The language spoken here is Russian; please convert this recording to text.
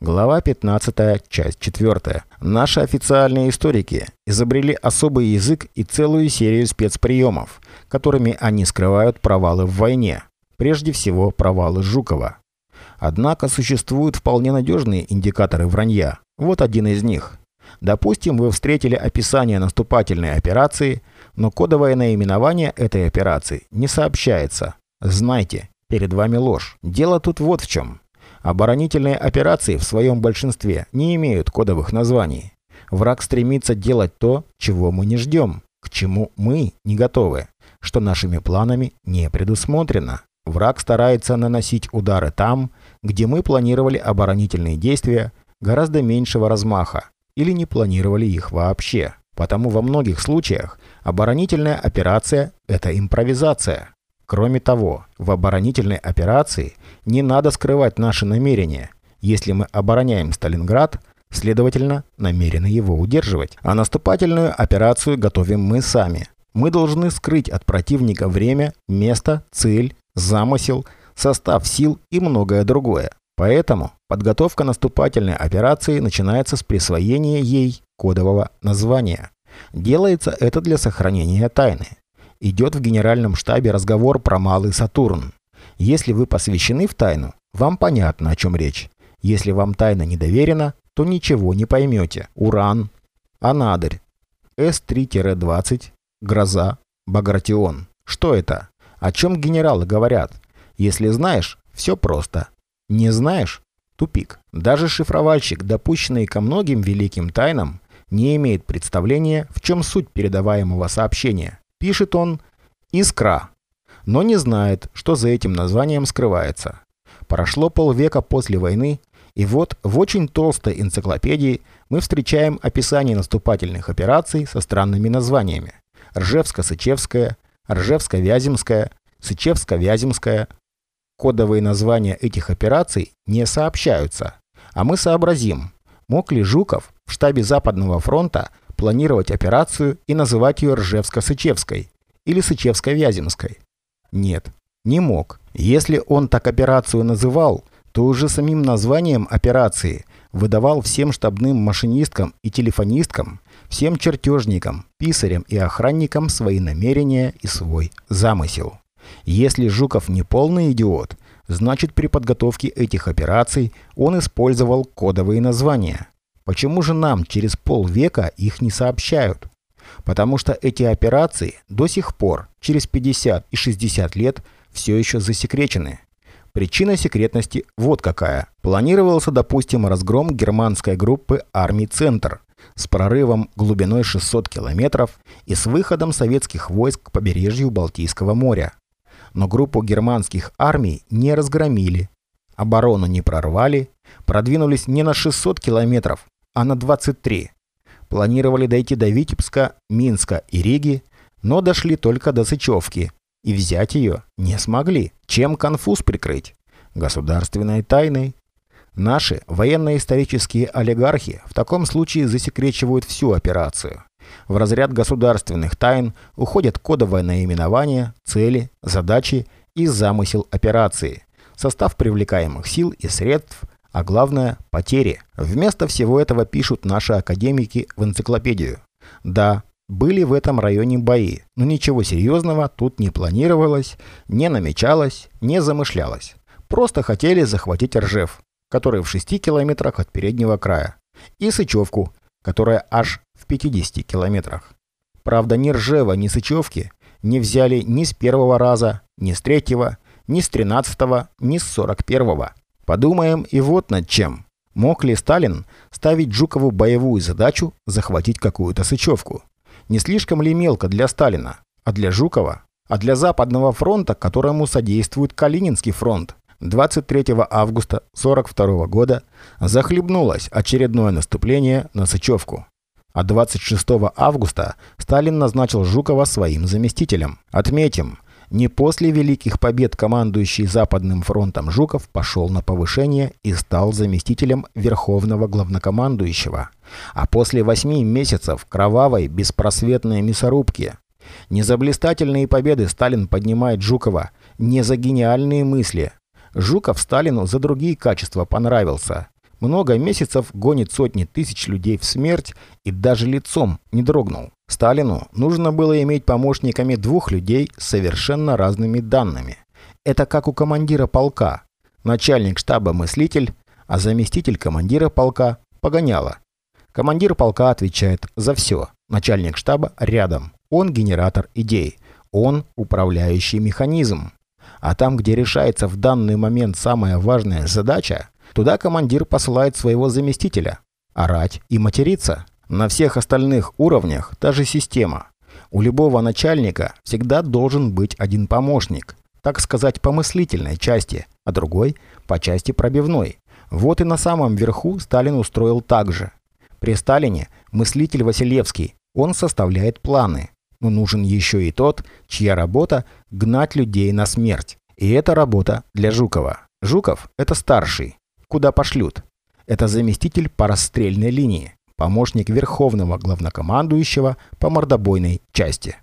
Глава 15, часть 4. Наши официальные историки изобрели особый язык и целую серию спецприемов, которыми они скрывают провалы в войне. Прежде всего, провалы Жукова. Однако существуют вполне надежные индикаторы вранья. Вот один из них. Допустим, вы встретили описание наступательной операции, но кодовое наименование этой операции не сообщается. Знайте, перед вами ложь. Дело тут вот в чем. Оборонительные операции в своем большинстве не имеют кодовых названий. Враг стремится делать то, чего мы не ждем, к чему мы не готовы, что нашими планами не предусмотрено. Враг старается наносить удары там, где мы планировали оборонительные действия гораздо меньшего размаха или не планировали их вообще. Потому во многих случаях оборонительная операция – это импровизация. Кроме того, в оборонительной операции не надо скрывать наши намерения. Если мы обороняем Сталинград, следовательно, намерены его удерживать. А наступательную операцию готовим мы сами. Мы должны скрыть от противника время, место, цель, замысел, состав сил и многое другое. Поэтому подготовка наступательной операции начинается с присвоения ей кодового названия. Делается это для сохранения тайны идет в генеральном штабе разговор про малый Сатурн. Если вы посвящены в тайну, вам понятно, о чем речь. Если вам тайна не доверена, то ничего не поймете. Уран, Анадырь, С-3-20, Гроза, Багратион. Что это? О чем генералы говорят? Если знаешь, все просто. Не знаешь – тупик. Даже шифровальщик, допущенный ко многим великим тайнам, не имеет представления, в чем суть передаваемого сообщения. Пишет он «Искра», но не знает, что за этим названием скрывается. Прошло полвека после войны, и вот в очень толстой энциклопедии мы встречаем описание наступательных операций со странными названиями. Ржевско-Сычевская, Ржевско-Вяземская, Сычевско-Вяземская. Кодовые названия этих операций не сообщаются, а мы сообразим, мог ли Жуков в штабе Западного фронта планировать операцию и называть ее Ржевско-Сычевской или Сычевско-Вяземской? Нет, не мог. Если он так операцию называл, то уже самим названием операции выдавал всем штабным машинисткам и телефонисткам, всем чертежникам, писарям и охранникам свои намерения и свой замысел. Если Жуков не полный идиот, значит при подготовке этих операций он использовал кодовые названия. Почему же нам через полвека их не сообщают? Потому что эти операции до сих пор, через 50 и 60 лет, все еще засекречены. Причина секретности вот какая. Планировался, допустим, разгром германской группы армий «Центр» с прорывом глубиной 600 километров и с выходом советских войск к побережью Балтийского моря. Но группу германских армий не разгромили, оборону не прорвали, продвинулись не на 600 километров, а на 23. Планировали дойти до Витебска, Минска и Риги, но дошли только до Сычевки и взять ее не смогли. Чем конфуз прикрыть? Государственной тайной. Наши военно-исторические олигархи в таком случае засекречивают всю операцию. В разряд государственных тайн уходят кодовое наименование, цели, задачи и замысел операции, состав привлекаемых сил и средств, а главное – потери. Вместо всего этого пишут наши академики в энциклопедию. Да, были в этом районе бои, но ничего серьезного тут не планировалось, не намечалось, не замышлялось. Просто хотели захватить Ржев, который в 6 километрах от переднего края, и Сычевку, которая аж в 50 километрах. Правда, ни Ржева, ни Сычевки не взяли ни с первого раза, ни с третьего, ни с тринадцатого, ни с сорок первого. Подумаем и вот над чем. Мог ли Сталин ставить Жукову боевую задачу захватить какую-то Сычевку? Не слишком ли мелко для Сталина? А для Жукова? А для Западного фронта, которому содействует Калининский фронт? 23 августа 1942 года захлебнулось очередное наступление на Сычевку. А 26 августа Сталин назначил Жукова своим заместителем. Отметим, не после великих побед командующий Западным фронтом Жуков пошел на повышение и стал заместителем Верховного главнокомандующего, а после восьми месяцев кровавой беспросветной мясорубки. Не за блистательные победы Сталин поднимает Жукова, не за гениальные мысли. Жуков Сталину за другие качества понравился. Много месяцев гонит сотни тысяч людей в смерть и даже лицом не дрогнул. Сталину нужно было иметь помощниками двух людей с совершенно разными данными. Это как у командира полка. Начальник штаба мыслитель, а заместитель командира полка погоняло. Командир полка отвечает за все. Начальник штаба рядом. Он генератор идей. Он управляющий механизм. А там, где решается в данный момент самая важная задача, туда командир посылает своего заместителя. Орать и материться. На всех остальных уровнях та же система. У любого начальника всегда должен быть один помощник, так сказать, по мыслительной части, а другой – по части пробивной. Вот и на самом верху Сталин устроил так же. При Сталине мыслитель Василевский, он составляет планы. Но нужен еще и тот, чья работа – гнать людей на смерть. И это работа для Жукова. Жуков – это старший. Куда пошлют? Это заместитель по расстрельной линии помощник Верховного Главнокомандующего по мордобойной части.